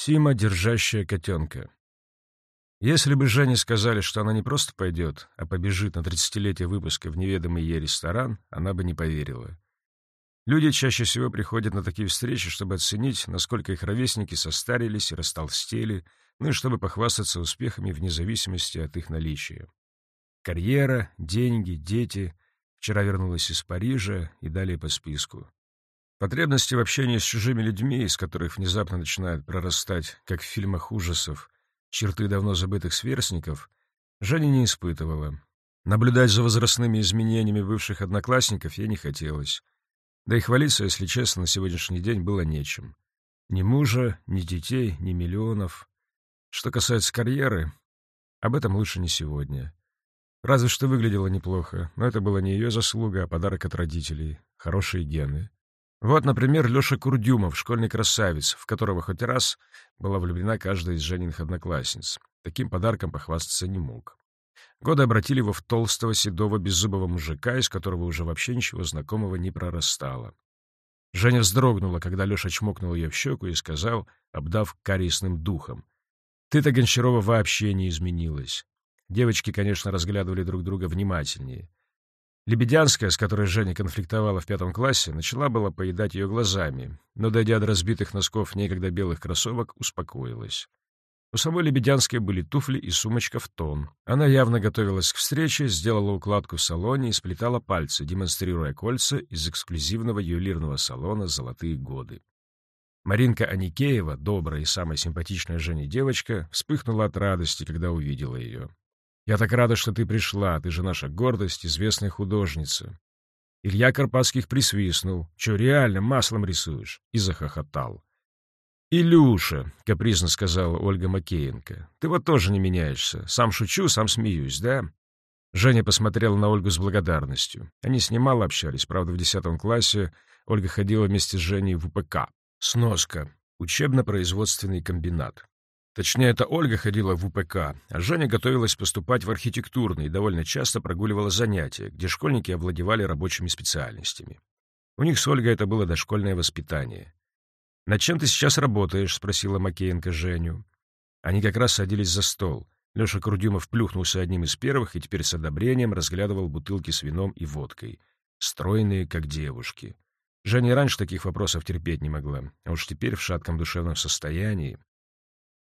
Сима, держащая котенка. Если бы Жене сказали, что она не просто пойдет, а побежит на тридцатилетие выпуска в неведомый ей ресторан, она бы не поверила. Люди чаще всего приходят на такие встречи, чтобы оценить, насколько их ровесники состарились и растолстели, ну и чтобы похвастаться успехами вне зависимости от их наличия. Карьера, деньги, дети. Вчера вернулась из Парижа и далее по списку. Потребности в общении с чужими людьми, из которых внезапно начинают прорастать, как в фильмах ужасов, черты давно забытых сверстников, Женя не испытывала. Наблюдать за возрастными изменениями бывших одноклассников ей не хотелось. Да и хвалиться, если честно, на сегодняшний день было нечем. Ни мужа, ни детей, ни миллионов. Что касается карьеры, об этом лучше не сегодня. Разве что выглядела неплохо, но это была не ее заслуга, а подарок от родителей. Хорошие гены. Вот, например, Леша Курдюмов, школьный красавец, в которого хоть раз была влюблена каждая из Жениных одноклассниц. Таким подарком похвастаться не мог. Годы обратили его в толстого, седого, беззубого мужика, из которого уже вообще ничего знакомого не прорастало. Женя вздрогнула, когда Леша чмокнул ее в щеку и сказал, обдав кариесным духом. «Ты-то, Гончарова, вообще не изменилась». Девочки, конечно, разглядывали друг друга внимательнее. Лебедянская, с которой Женя конфликтовала в пятом классе, начала было поедать ее глазами, но, дойдя до разбитых носков некогда белых кроссовок, успокоилась. У самой Лебедянской были туфли и сумочка в тон. Она явно готовилась к встрече, сделала укладку в салоне и сплетала пальцы, демонстрируя кольца из эксклюзивного ювелирного салона «Золотые годы». Маринка Аникеева, добрая и самая симпатичная Жене девочка, вспыхнула от радости, когда увидела ее. Я так рада, что ты пришла, ты же наша гордость, известная художница. Илья Карпатских присвистнул. Че, реально, маслом рисуешь? И захохотал. «Илюша», — капризно сказала Ольга Макеенко, — «ты вот тоже не меняешься. Сам шучу, сам смеюсь, да?» Женя посмотрела на Ольгу с благодарностью. Они с ней общались, правда, в десятом классе Ольга ходила вместе с Женей в УПК. Сноска. Учебно-производственный комбинат. Точнее, это Ольга ходила в УПК, а Женя готовилась поступать в архитектурный и довольно часто прогуливала занятия, где школьники овладевали рабочими специальностями. У них с Ольгой это было дошкольное воспитание. «Над чем ты сейчас работаешь?» — спросила Макеенко Женю. Они как раз садились за стол. Леша Курдюмов плюхнулся одним из первых и теперь с одобрением разглядывал бутылки с вином и водкой. Стройные, как девушки. Женя раньше таких вопросов терпеть не могла, а уж теперь в шатком душевном состоянии.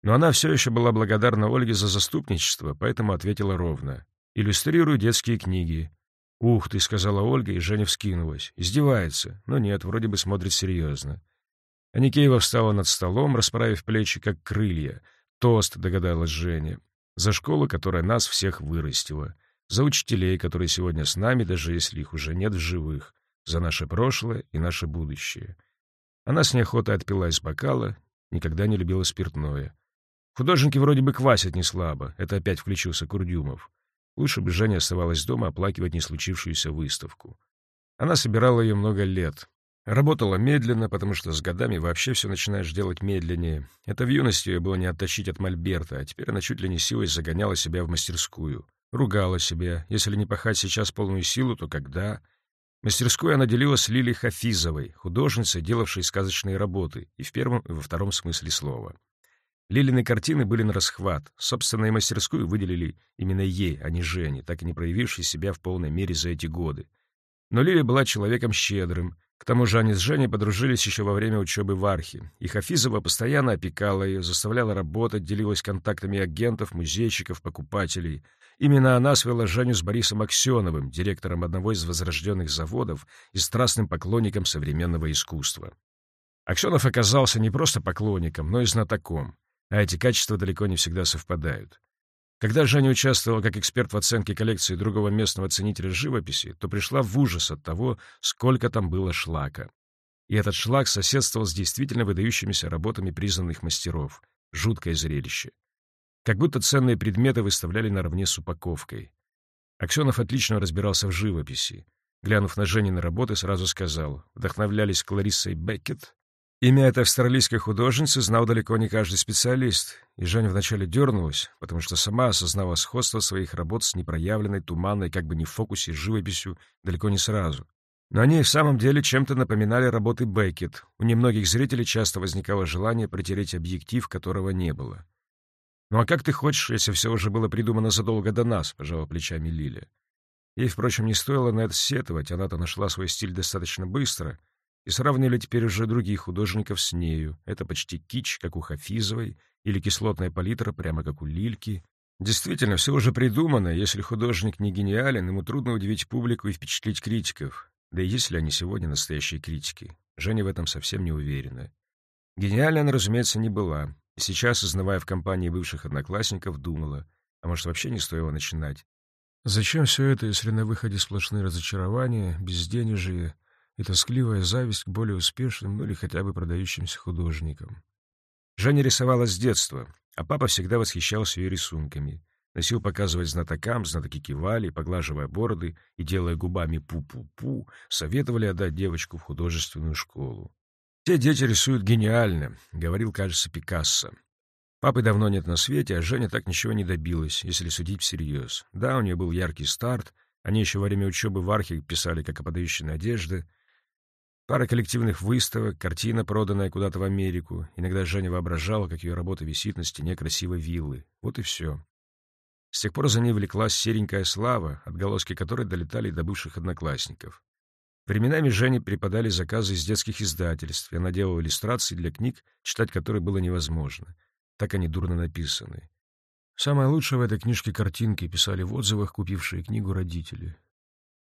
Но она все еще была благодарна Ольге за заступничество, поэтому ответила ровно. «Иллюстрирую детские книги». «Ух ты», — сказала Ольга, и Женя вскинулась. Издевается. Но нет, вроде бы смотрит серьезно. Аникеева встала над столом, расправив плечи, как крылья. «Тост», — догадалась Женя. «За школу, которая нас всех вырастила. За учителей, которые сегодня с нами, даже если их уже нет в живых. За наше прошлое и наше будущее». Она с неохотой отпила из бокала, никогда не любила спиртное. Художники вроде бы квасят не слабо, это опять включился Курдюмов. Лучше бы Женя оставалась дома оплакивать не случившуюся выставку. Она собирала ее много лет. Работала медленно, потому что с годами вообще все начинаешь делать медленнее. Это в юности ее было не оттащить от мольберта, а теперь она чуть ли не силой загоняла себя в мастерскую. Ругала себя. Если не пахать сейчас полную силу, то когда? Мастерскую она делила с Лилией Хафизовой, художницей, делавшей сказочные работы, и в первом, и во втором смысле слова. Лилины картины были на расхват. Собственно, и мастерскую выделили именно ей, а не Жене, так и не проявившей себя в полной мере за эти годы. Но Лиля была человеком щедрым. К тому же они с Женей подружились еще во время учебы в Архе. И Хафизова постоянно опекала ее, заставляла работать, делилась контактами агентов, музейщиков, покупателей. Именно она свела Женю с Борисом Аксеновым, директором одного из возрожденных заводов и страстным поклонником современного искусства. Аксенов оказался не просто поклонником, но и знатоком а эти качества далеко не всегда совпадают. Когда Женя участвовала как эксперт в оценке коллекции другого местного ценителя живописи, то пришла в ужас от того, сколько там было шлака. И этот шлак соседствовал с действительно выдающимися работами признанных мастеров. Жуткое зрелище. Как будто ценные предметы выставляли наравне с упаковкой. Аксенов отлично разбирался в живописи. Глянув на Женины работы, сразу сказал, вдохновлялись Клариссой Беккет, Имя этой австралийской художницы знал далеко не каждый специалист, и Женя вначале дернулась, потому что сама осознала сходство своих работ с непроявленной, туманной, как бы не в фокусе, живописью далеко не сразу. Но они в самом деле чем-то напоминали работы Беккет. У немногих зрителей часто возникало желание протереть объектив, которого не было. «Ну а как ты хочешь, если все уже было придумано задолго до нас?» — пожала плечами Лиля. Ей, впрочем, не стоило на это сетовать, она-то нашла свой стиль достаточно быстро, и сравнивали теперь уже других художников с нею. Это почти кич, как у Хафизовой, или кислотная палитра, прямо как у Лильки. Действительно, все уже придумано, если художник не гениален, ему трудно удивить публику и впечатлить критиков. Да и есть ли они сегодня настоящие критики? Женя в этом совсем не уверена. Гениальной она, разумеется, не была. И сейчас, изнывая в компании бывших одноклассников, думала, а может, вообще не стоило начинать. Зачем все это, если на выходе сплошные разочарования, безденежье и тоскливая зависть к более успешным, ну или хотя бы продающимся художникам? Женя рисовала с детства, а папа всегда восхищался ее рисунками. Носил показывать знатокам, знатоки кивали, поглаживая бороды и делая губами пу-пу-пу, советовали отдать девочку в художественную школу. «Все дети рисуют гениально», — говорил, кажется, Пикассо. Папы давно нет на свете, а Женя так ничего не добилась, если судить всерьез. Да, у нее был яркий старт, они еще во время учебы в Архе писали как о подающей надежды. Пара коллективных выставок, картина, проданная куда-то в Америку. Иногда Женя воображала, как ее работа висит на стене красивой виллы. Вот и все. С тех пор за ней влеклась серенькая слава, отголоски которой долетали до бывших одноклассников. Временами Жене преподали заказы из детских издательств, и она делала иллюстрации для книг, читать которые было невозможно. Так они дурно написаны. Самое лучшее в этой книжке картинки писали в отзывах, купившие книгу родители.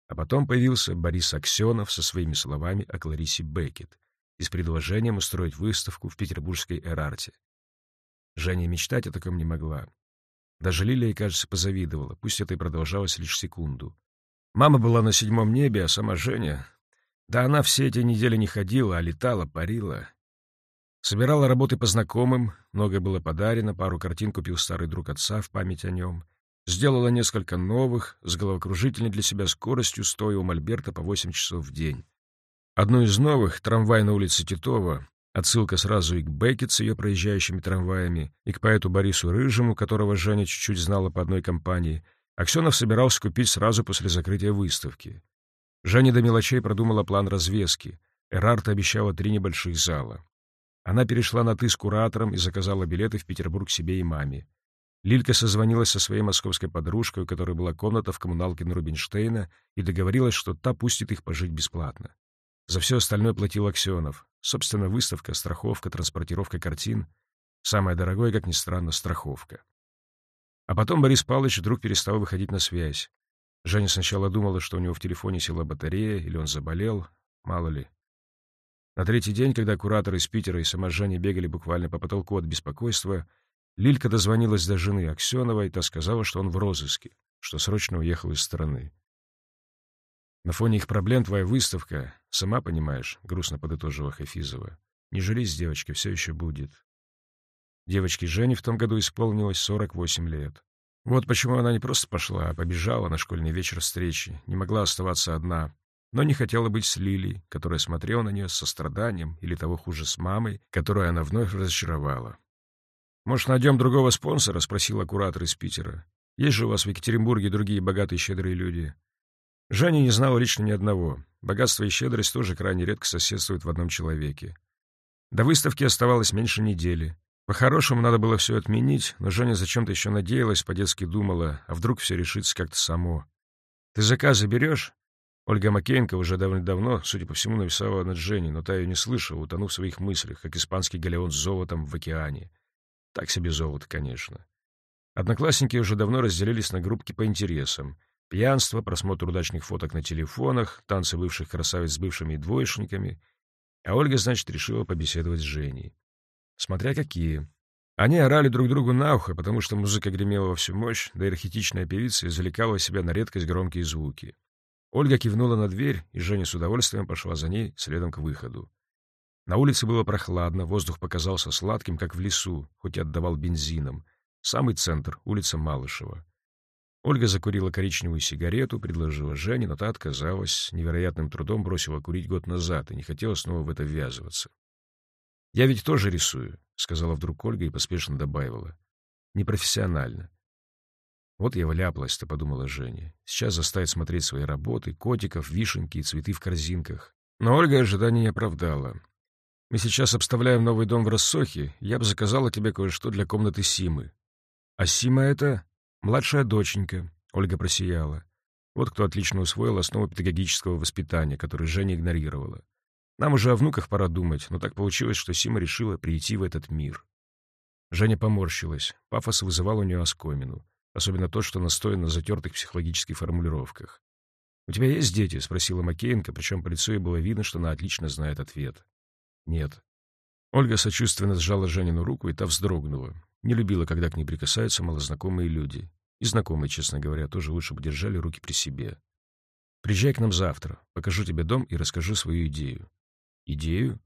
А потом появился Борис Аксенов со своими словами о Кларисе Беккет и с предложением устроить выставку в петербургской Эрарте. Женя мечтать о таком не могла. Даже Лилия, кажется, позавидовала, пусть это и продолжалось лишь секунду. Мама была на седьмом небе, а сама Женя... Да она все эти недели не ходила, а летала, парила. Собирала работы по знакомым, многое было подарено, пару картин купил старый друг отца в память о нем. Сделала несколько новых, с головокружительной для себя скоростью, стоя у Мольберта по 8 часов в день. Одну из новых, трамвай на улице Титова, Отсылка сразу и к Беккет с ее проезжающими трамваями, и к поэту Борису Рыжему, которого Женя чуть-чуть знала по одной компании. Аксенов собирался купить сразу после закрытия выставки. Женя до мелочей продумала план развески. Эрарта обещала три небольших зала. Она перешла на «ты» с куратором и заказала билеты в Петербург себе и маме. Лилька созвонилась со своей московской подружкой, у которой была комната в коммуналке на Рубинштейна, и договорилась, что та пустит их пожить бесплатно. За все остальное платил Аксенов. Собственно, выставка, страховка, транспортировка картин. Самое дорогое, как ни странно, страховка. А потом Борис Павлович вдруг перестал выходить на связь. Женя сначала думала, что у него в телефоне села батарея, или он заболел, мало ли. На третий день, когда кураторы из Питера и сама Женя бегали буквально по потолку от беспокойства, Лилька дозвонилась до жены Аксеновой, и та сказала, что он в розыске, что срочно уехал из страны. На фоне их проблем твоя выставка, сама понимаешь, — грустно подытожила Хафизова. Не жались, девочки, все еще будет. Девочке Жене в том году исполнилось 48 лет. Вот почему она не просто пошла, а побежала на школьный вечер встречи, не могла оставаться одна, но не хотела быть с Лилей, которая смотрела на нее с состраданием, или того хуже с мамой, которую она вновь разочаровала. «Может, найдем другого спонсора?» — спросил куратор из Питера. «Есть же у вас в Екатеринбурге другие богатые щедрые люди?» Женя не знала лично ни одного. Богатство и щедрость тоже крайне редко соседствуют в одном человеке. До выставки оставалось меньше недели. По-хорошему надо было все отменить, но Женя зачем-то еще надеялась, по-детски думала, а вдруг все решится как-то само. «Ты заказы берешь?» Ольга Макеенко уже давно-давно, судя по всему, нависала над Женей, но та ее не слышала, утонув в своих мыслях, как испанский галеон с золотом в океане. Так себе золото, конечно. Одноклассники уже давно разделились на группки по интересам — Пьянство, просмотр удачных фоток на телефонах, танцы бывших красавиц с бывшими двоечниками. А Ольга, значит, решила побеседовать с Женей. Смотря какие. Они орали друг другу на ухо, потому что музыка гремела во всю мощь, да и архетичная певица извлекала себя на редкость громкие звуки. Ольга кивнула на дверь, и Женя с удовольствием пошла за ней следом к выходу. На улице было прохладно, воздух показался сладким, как в лесу, хоть и отдавал бензином. Самый центр, улица Малышева. Ольга закурила коричневую сигарету, предложила Жене, но та отказалась, невероятным трудом бросила курить год назад и не хотела снова в это ввязываться. «Я ведь тоже рисую», — сказала вдруг Ольга и поспешно добавила. «Непрофессионально». Вот я вляпалась-то, подумала Женя. Сейчас заставит смотреть свои работы, котиков, вишенки и цветы в корзинках. Но Ольга ожидания не оправдала. Мы сейчас обставляем новый дом в Рассохе, я бы заказала тебе кое-что для комнаты Симы. А Сима — это младшая доченька, Ольга просияла. Вот кто отлично усвоил основу педагогического воспитания, который Женя игнорировала. Нам уже о внуках пора думать, но так получилось, что Сима решила прийти в этот мир. Женя поморщилась. Пафос вызывал у нее оскомину. Особенно то, что настоен на затертых психологических формулировках. «У тебя есть дети?» — спросила Макеенко, причем по лицу ей было видно, что она отлично знает ответ. «Нет». Ольга сочувственно сжала Женину руку, и та вздрогнула. Не любила, когда к ней прикасаются малознакомые люди. И знакомые, честно говоря, тоже лучше бы держали руки при себе. «Приезжай к нам завтра. Покажу тебе дом и расскажу свою идею». «Идею?»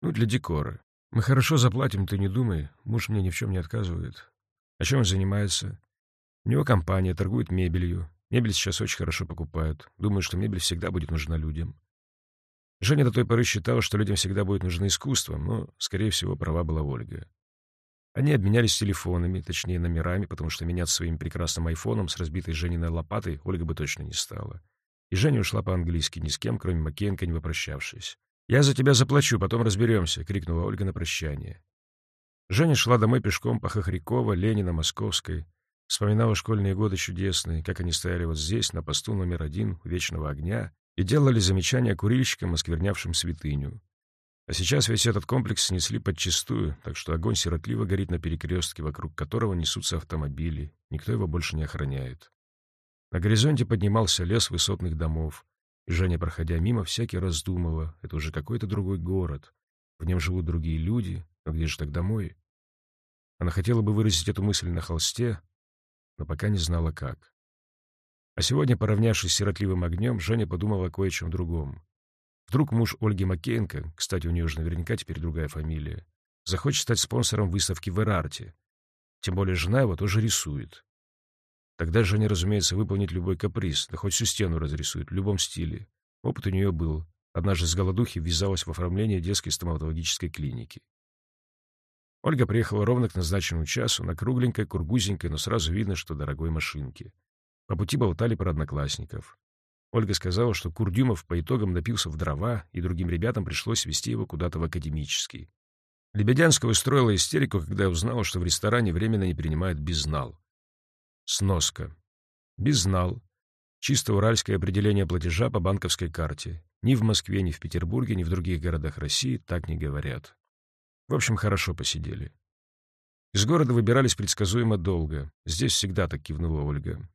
«Ну, для декора. Мы хорошо заплатим, ты не думай. Муж мне ни в чем не отказывает. А чем он занимается? У него компания, торгует мебелью. Мебель сейчас очень хорошо покупают. Думаю, что мебель всегда будет нужна людям. Женя до той поры считала, что людям всегда будет нужно искусство, но, скорее всего, права была Ольга. Они обменялись телефонами, точнее, номерами, потому что меняться своим прекрасным айфоном с разбитой Жениной лопатой Ольга бы точно не стала. И Женя ушла по-английски, ни с кем, кроме Макенко, не попрощавшись. «Я за тебя заплачу, потом разберемся», — крикнула Ольга на прощание. Женя шла домой пешком по Хохрякова, Ленина, Московской. Вспоминала школьные годы чудесные, как они стояли вот здесь, на посту номер один Вечного огня, и делали замечания курильщикам, осквернявшим святыню. А сейчас весь этот комплекс снесли подчистую, так что огонь сиротливо горит на перекрестке, вокруг которого несутся автомобили, никто его больше не охраняет. На горизонте поднимался лес высотных домов, и Женя, проходя мимо, всякий раз думала, это уже какой-то другой город, в нем живут другие люди, но где же так домой? Она хотела бы выразить эту мысль на холсте, но пока не знала как. А сегодня, поравнявшись с сиротливым огнем, Женя подумала о чем другом. Вдруг муж Ольги Макеенко, кстати, у нее уже наверняка теперь другая фамилия, захочет стать спонсором выставки в Эрарте. Тем более жена его тоже рисует. Тогда Женя, разумеется, выполнит любой каприз, да хоть всю стену разрисует, в любом стиле. Опыт у нее был. Однажды с голодухи ввязалась в оформление детской стоматологической клиники. Ольга приехала ровно к назначенному часу на кругленькой, кургузенькой, но сразу видно, что дорогой машинке. По пути болтали про одноклассников. Ольга сказала, что Курдюмов по итогам напился в дрова, и другим ребятам пришлось вести его куда-то в академический. Лебедянская устроила истерику, когда узнала, что в ресторане временно не принимают безнал. Сноска. Безнал. Чисто уральское определение платежа по банковской карте. Ни в Москве, ни в Петербурге, ни в других городах России так не говорят. В общем, хорошо посидели. Из города выбирались предсказуемо долго. Здесь всегда так кивнула Ольга.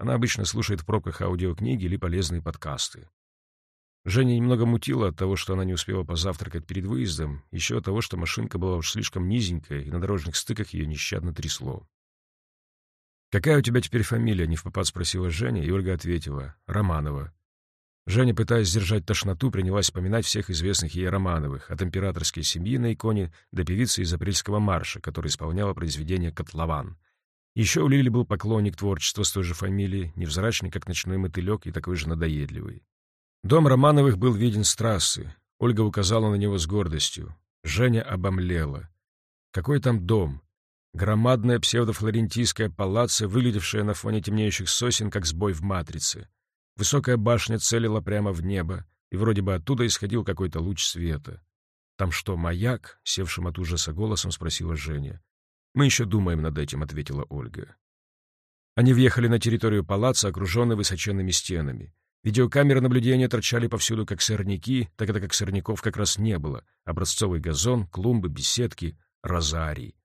Она обычно слушает в пробках аудиокниги или полезные подкасты. Женя немного мутила от того, что она не успела позавтракать перед выездом, еще от того, что машинка была уж слишком низенькая, и на дорожных стыках ее нещадно трясло. «Какая у тебя теперь фамилия?» — не в попад спросила Женя, и Ольга ответила. «Романова». Женя, пытаясь сдержать тошноту, принялась вспоминать всех известных ей Романовых, от императорской семьи на иконе до певицы из апрельского марша, которая исполняла произведение «Котлован». Еще у Лили был поклонник творчества с той же фамилией, невзрачный, как ночной мотылек, и такой же надоедливый. Дом Романовых был виден с трассы. Ольга указала на него с гордостью. Женя обомлела. Какой там дом? Громадная псевдофлорентийская палаца, выглядевшая на фоне темнеющих сосен, как сбой в матрице. Высокая башня целила прямо в небо, и вроде бы оттуда исходил какой-то луч света. «Там что, маяк?» — севшим от ужаса голосом спросила Женя. «Мы еще думаем над этим», — ответила Ольга. Они въехали на территорию палаца, окруженной высоченными стенами. Видеокамеры наблюдения торчали повсюду как сорняки, тогда как сорняков как раз не было. Образцовый газон, клумбы, беседки, розарий.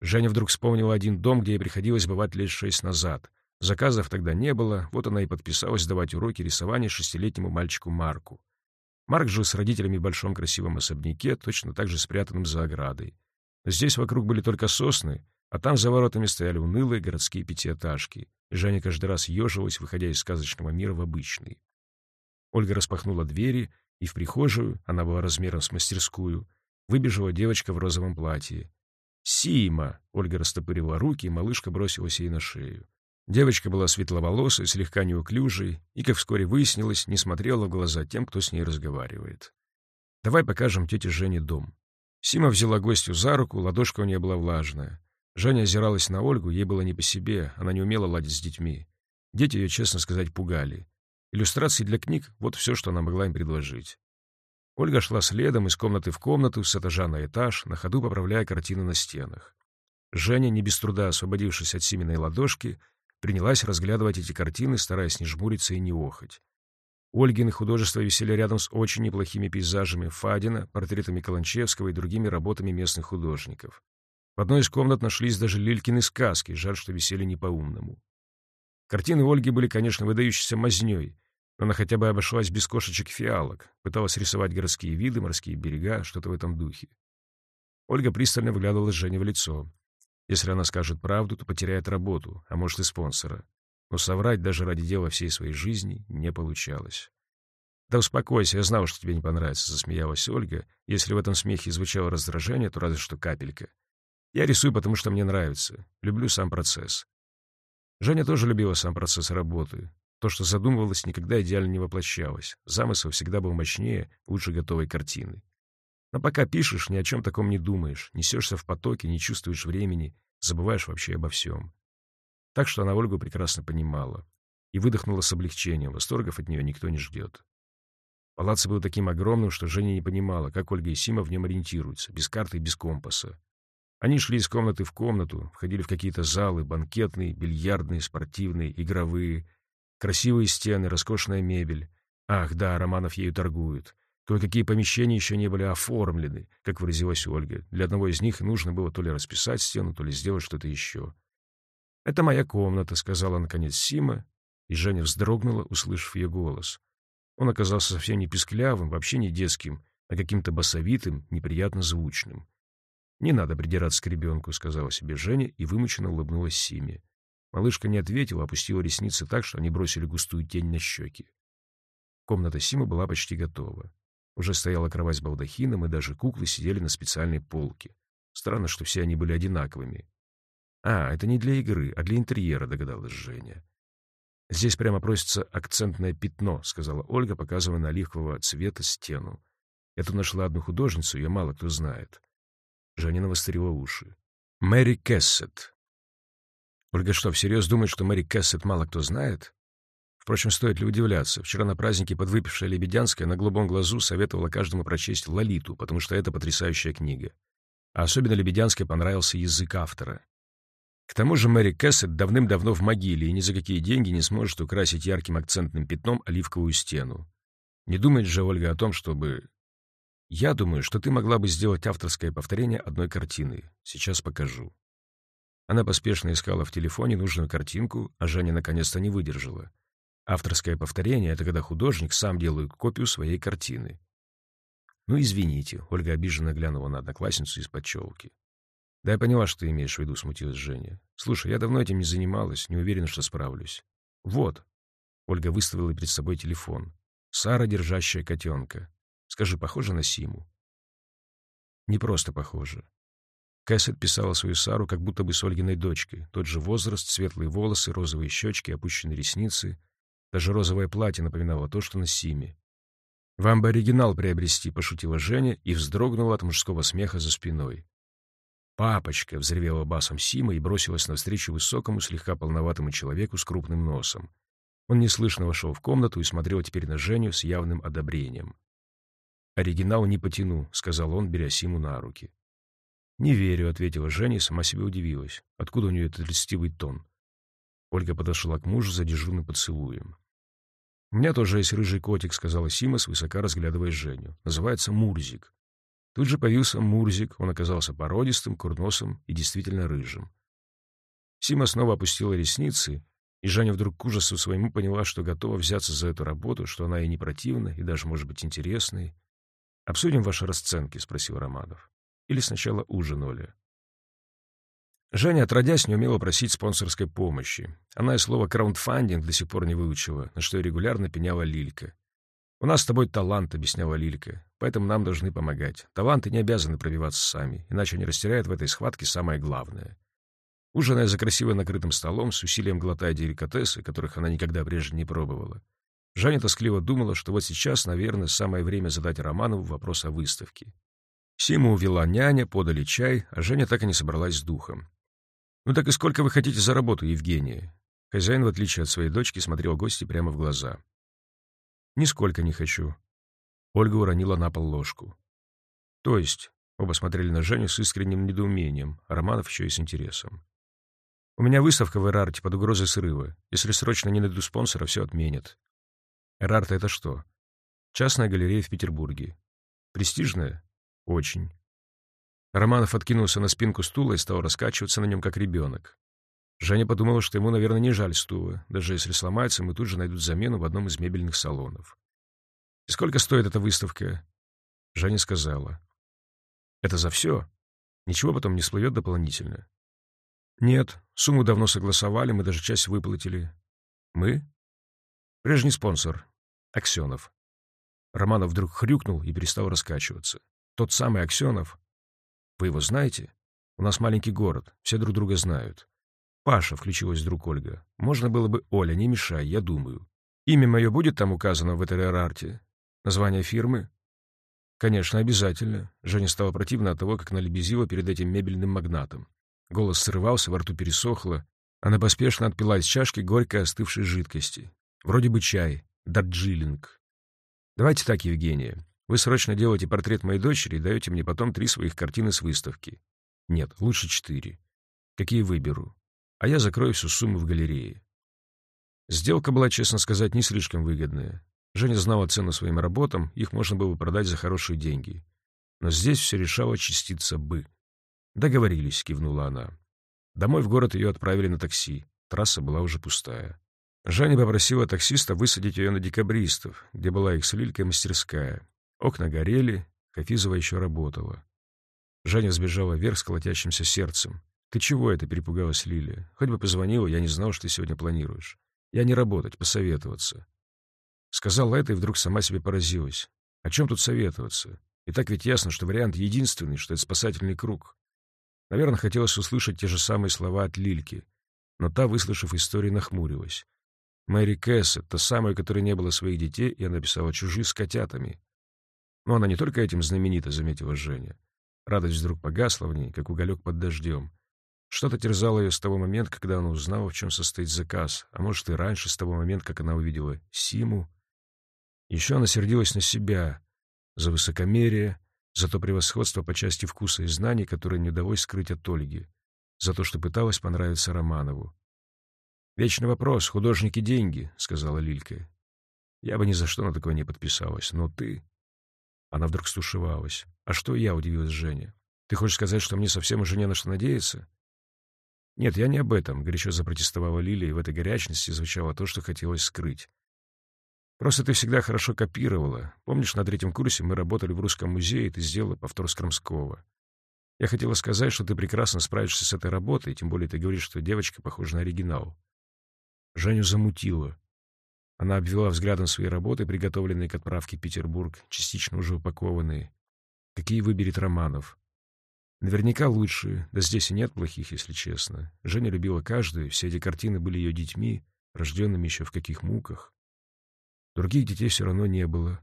Женя вдруг вспомнила один дом, где ей приходилось бывать лет шесть назад. Заказов тогда не было, вот она и подписалась давать уроки рисования шестилетнему мальчику Марку. Марк жил с родителями в большом красивом особняке, точно так же спрятанном за оградой. Здесь вокруг были только сосны, а там за воротами стояли унылые городские пятиэтажки, Женя каждый раз ежилась, выходя из сказочного мира в обычный. Ольга распахнула двери, и в прихожую, она была размером с мастерскую, выбежала девочка в розовом платье. «Сима!» — Ольга растопырила руки, и малышка бросилась ей на шею. Девочка была светловолосой, слегка неуклюжей, и, как вскоре выяснилось, не смотрела в глаза тем, кто с ней разговаривает. «Давай покажем тете Жене дом». Сима взяла гостью за руку, ладошка у нее была влажная. Женя озиралась на Ольгу, ей было не по себе, она не умела ладить с детьми. Дети ее, честно сказать, пугали. Иллюстрации для книг — вот все, что она могла им предложить. Ольга шла следом из комнаты в комнату, с этажа на этаж, на ходу поправляя картины на стенах. Женя, не без труда освободившись от семенной ладошки, принялась разглядывать эти картины, стараясь не жмуриться и не охать. Ольгины художества висели рядом с очень неплохими пейзажами Фадина, портретами Каланчевского и другими работами местных художников. В одной из комнат нашлись даже Лилькины сказки, жаль, что висели не по-умному. Картины Ольги были, конечно, выдающейся мазнёй, но она хотя бы обошлась без кошечек фиалок, пыталась рисовать городские виды, морские берега, что-то в этом духе. Ольга пристально выглядывала Жене в лицо. Если она скажет правду, то потеряет работу, а может и спонсора. Но соврать даже ради дела всей своей жизни не получалось. «Да успокойся, я знал, что тебе не понравится», — засмеялась Ольга. Если в этом смехе звучало раздражение, то разве что капелька. «Я рисую, потому что мне нравится. Люблю сам процесс». Женя тоже любила сам процесс работы. То, что задумывалось, никогда идеально не воплощалось. Замысел всегда был мощнее лучше готовой картины. Но пока пишешь, ни о чем таком не думаешь, несешься в потоке, не чувствуешь времени, забываешь вообще обо всем. Так что она Ольгу прекрасно понимала и выдохнула с облегчением, восторгов от нее никто не ждет. Палац был таким огромным, что Женя не понимала, как Ольга и Сима в нем ориентируются, без карты и без компаса. Они шли из комнаты в комнату, входили в какие-то залы, банкетные, бильярдные, спортивные, игровые, красивые стены, роскошная мебель. Ах, да, Романов ею торгует. Кое-какие помещения еще не были оформлены, как выразилась Ольга. Для одного из них нужно было то ли расписать стену, то ли сделать что-то еще. «Это моя комната», — сказала наконец Сима, и Женя вздрогнула, услышав ее голос. Он оказался совсем не писклявым, вообще не детским, а каким-то басовитым, неприятно звучным. «Не надо придираться к ребенку», — сказала себе Женя и вымученно улыбнулась Симе. Малышка не ответила, опустила ресницы так, что они бросили густую тень на щеки. Комната Симы была почти готова. Уже стояла кровать с балдахином, и даже куклы сидели на специальной полке. Странно, что все они были одинаковыми. «А, это не для игры, а для интерьера», — догадалась Женя. «Здесь прямо просится акцентное пятно», — сказала Ольга, показывая на оливкового цвета стену. «Я тут нашла одну художницу, ее мало кто знает». Женя навострила уши. «Мэри Кэссет». Ольга что, всерьез думает, что Мэри Кэссет мало кто знает? Впрочем, стоит ли удивляться? Вчера на празднике подвыпившая Лебедянская на голубом глазу советовала каждому прочесть «Лолиту», потому что это потрясающая книга. А особенно Лебедянской понравился язык автора. К тому же Мэри Кэссет давным-давно в могиле и ни за какие деньги не сможет украсить ярким акцентным пятном оливковую стену. Не думает же Ольга о том, чтобы... Я думаю, что ты могла бы сделать авторское повторение одной картины. Сейчас покажу. Она поспешно искала в телефоне нужную картинку, а Женя наконец-то не выдержала. Авторское повторение — это когда художник сам делает копию своей картины. «Ну, извините», — Ольга обиженно глянула на одноклассницу из-под челки. «Да я поняла, что ты имеешь в виду», — смутилась Женя. «Слушай, я давно этим не занималась, не уверена, что справлюсь». «Вот». Ольга выставила перед собой телефон. «Сара, держащая котенка. Скажи, похоже на Симу?» «Не просто похоже». Кэссет писала свою Сару как будто бы с Ольгиной дочкой. Тот же возраст, светлые волосы, розовые щечки, опущенные ресницы — даже розовое платье напоминало то, что на Симе. «Вам бы оригинал приобрести», — пошутила Женя и вздрогнула от мужского смеха за спиной. «Папочка!» — взревела басом Сима и бросилась навстречу высокому, слегка полноватому человеку с крупным носом. Он неслышно вошел в комнату и смотрел теперь на Женю с явным одобрением. «Оригинал не потяну», — сказал он, беря Симу на руки. «Не верю», — ответила Женя и сама себе удивилась. Откуда у нее этот льстивый тон? Ольга подошла к мужу за дежурным поцелуем. «У меня тоже есть рыжий котик», — сказала Сима, свысока разглядывая Женю. «Называется Мурзик». Тут же появился Мурзик, он оказался породистым, курносым и действительно рыжим. Сима снова опустила ресницы, и Женя вдруг к ужасу своему поняла, что готова взяться за эту работу, что она ей не противна и даже, может быть, интересной. «Обсудим ваши расценки?» — спросил Романов. «Или сначала ужин, Оля?» Женя, отродясь, не умела просить спонсорской помощи. Она и слово «краундфандинг» до сих пор не выучила, на что регулярно пеняла Лилька. «У нас с тобой талант», — объясняла Лилька, «поэтому нам должны помогать. Таланты не обязаны пробиваться сами, иначе они растеряют в этой схватке самое главное». Ужиная за красиво накрытым столом, с усилием глотая деликатесы, которых она никогда прежде не пробовала, Жаня тоскливо думала, что вот сейчас, наверное, самое время задать Романову вопрос о выставке. Симу увела няня, подали чай, а Женя так и не собралась с духом. «Ну так и сколько вы хотите за работу, Евгения?» Хозяин, в отличие от своей дочки, смотрел гости прямо в глаза. «Нисколько не хочу». Ольга уронила на пол ложку. «То есть?» — оба смотрели на Женю с искренним недоумением, а Романов еще и с интересом. «У меня выставка в Эрарте под угрозой срыва. Если срочно не найду спонсора, все отменят». «Эрарта — это что?» «Частная галерея в Петербурге. Престижная?» «Очень». Романов откинулся на спинку стула и стал раскачиваться на нем, как ребенок. Женя подумала, что ему, наверное, не жаль стула. Даже если сломается, мы тут же найдут замену в одном из мебельных салонов. «И сколько стоит эта выставка?» Женя сказала. «Это за все? Ничего потом не всплывет дополнительно?» «Нет, сумму давно согласовали, мы даже часть выплатили». «Мы?» «Прежний спонсор. Аксенов». Романов вдруг хрюкнул и перестал раскачиваться. «Тот самый Аксенов. Вы его знаете? У нас маленький город, все друг друга знают. «Паша», — включилась вдруг Ольга. «Можно было бы Оля, не мешай, я думаю. Имя мое будет там указано в этой рарте? Название фирмы?» «Конечно, обязательно». Женя стала противно от того, как она перед этим мебельным магнатом. Голос срывался, во рту пересохло. Она поспешно отпила из чашки горькой остывшей жидкости. Вроде бы чай, дарджилинг. «Давайте так, Евгения. Вы срочно делаете портрет моей дочери и даете мне потом три своих картины с выставки. Нет, лучше четыре. Какие выберу? а я закрою всю сумму в галерее. Сделка была, честно сказать, не слишком выгодная. Женя знала цену своим работам, их можно было продать за хорошие деньги. Но здесь все решала частица «бы». «Договорились», — кивнула она. Домой в город ее отправили на такси. Трасса была уже пустая. Женя попросила таксиста высадить ее на декабристов, где была их с Лилькой мастерская. Окна горели, Хафизова еще работала. Женя сбежала вверх с колотящимся сердцем. «Ты чего это?» — перепугалась Лилия. «Хоть бы позвонила, я не знал, что ты сегодня планируешь. Я не работать, посоветоваться». Сказала это и вдруг сама себе поразилась. О чем тут советоваться? И так ведь ясно, что вариант единственный, что это спасательный круг. Наверное, хотелось услышать те же самые слова от Лильки, но та, выслушав историю, нахмурилась. Мэри Кэссет, та самая, у которой не было своих детей, и она писала «чужие с котятами». Но она не только этим знаменита, заметила Женя. Радость вдруг погасла в ней, как уголек под дождем. Что-то терзало ее с того момента, когда она узнала, в чем состоит заказ, а может и раньше, с того момента, как она увидела Симу. Еще она сердилась на себя за высокомерие, за то превосходство по части вкуса и знаний, которое не удалось скрыть от Ольги, за то, что пыталась понравиться Романову. «Вечный вопрос, художники деньги», — сказала Лилька. «Я бы ни за что на такое не подписалась, но ты...» Она вдруг стушевалась. «А что я?» — удивилась Женя. «Ты хочешь сказать, что мне совсем уже не на что надеяться?» «Нет, я не об этом», — горячо запротестовала Лилия, и в этой горячности звучало то, что хотелось скрыть. «Просто ты всегда хорошо копировала. Помнишь, на третьем курсе мы работали в Русском музее, и ты сделала повтор с Крамского. Я хотела сказать, что ты прекрасно справишься с этой работой, тем более ты говоришь, что девочка похожа на оригинал». Женю замутила. Она обвела взглядом свои работы, приготовленные к отправке в Петербург, частично уже упакованные. Какие выберет Романов? Наверняка лучшие, да здесь и нет плохих, если честно. Женя любила каждую, все эти картины были ее детьми, рожденными еще в каких муках. Других детей все равно не было.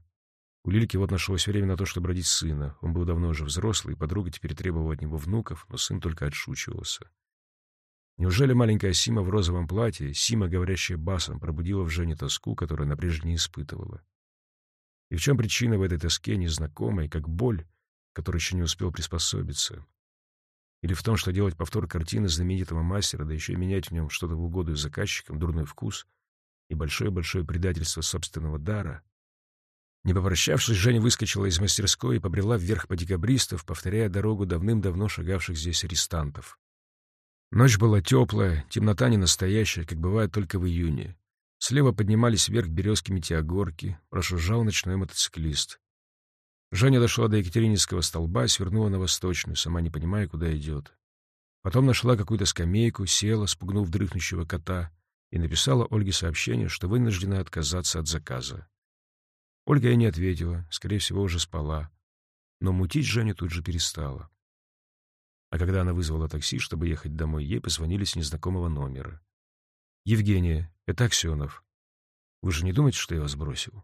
У Лильки вот нашлось время на то, чтобы родить сына. Он был давно уже взрослый, подруга теперь требовала от него внуков, но сын только отшучивался. Неужели маленькая Сима в розовом платье, Сима, говорящая басом, пробудила в Жене тоску, которую она прежде не испытывала? И в чем причина в этой тоске, незнакомой, как боль, который еще не успел приспособиться? Или в том, что делать повтор картины знаменитого мастера, да еще и менять в нем что-то в угоду заказчикам, дурной вкус и большое-большое предательство собственного дара? Не попрощавшись, Женя выскочила из мастерской и побрела вверх по декабристов, повторяя дорогу давным-давно шагавших здесь арестантов. Ночь была теплая, темнота не настоящая, как бывает только в июне. Слева поднимались вверх березки метеогорки, прошужжал ночной мотоциклист. Женя дошла до Екатерининского столба, свернула на восточную, сама не понимая, куда идет. Потом нашла какую-то скамейку, села, спугнув дрыхнущего кота, и написала Ольге сообщение, что вынуждена отказаться от заказа. Ольга ей не ответила, скорее всего, уже спала. Но мутить Женя тут же перестала. А когда она вызвала такси, чтобы ехать домой, ей позвонили с незнакомого номера. «Евгения, это Аксенов. Вы же не думаете, что я вас бросил?»